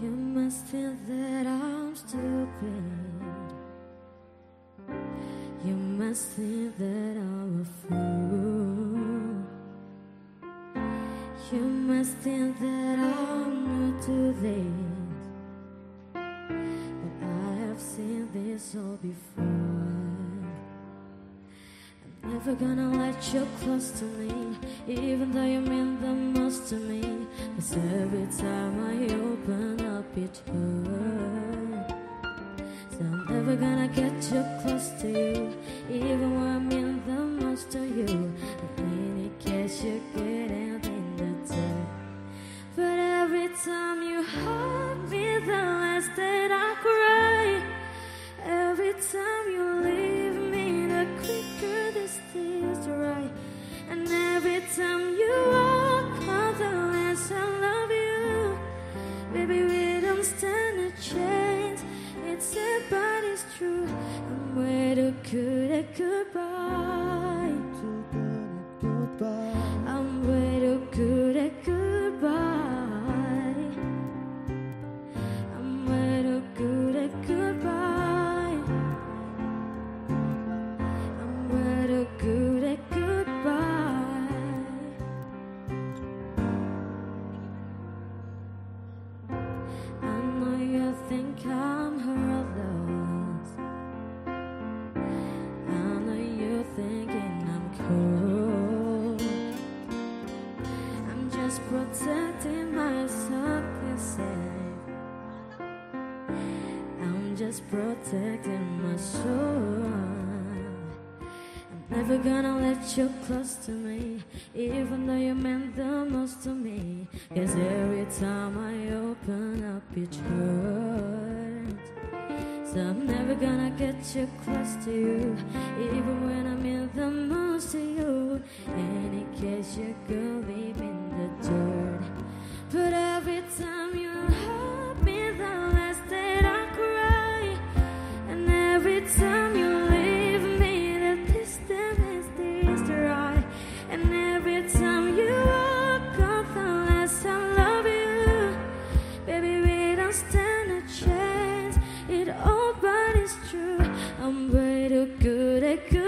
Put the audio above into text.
You must think that I'm stupid. You must think that I'm a fool. You must think that I'm new to this. But I have seen this all before. I'm never gonna let you close to me, even though you mean the most to me. Cause every time I open hurts. So I'm never gonna get too close to you, even when I mean the most to you. I in case you get anything to tell. But every time you hug me, the less that I cry. Every time you you think I'm. I know you're thinking I'm cool. I'm just protecting myself, you say. I'm just protecting my soul. I'm never gonna let you close to me, even though you meant the most to me. Cause every time I open up, it hurts. Never gonna get you close to you, even when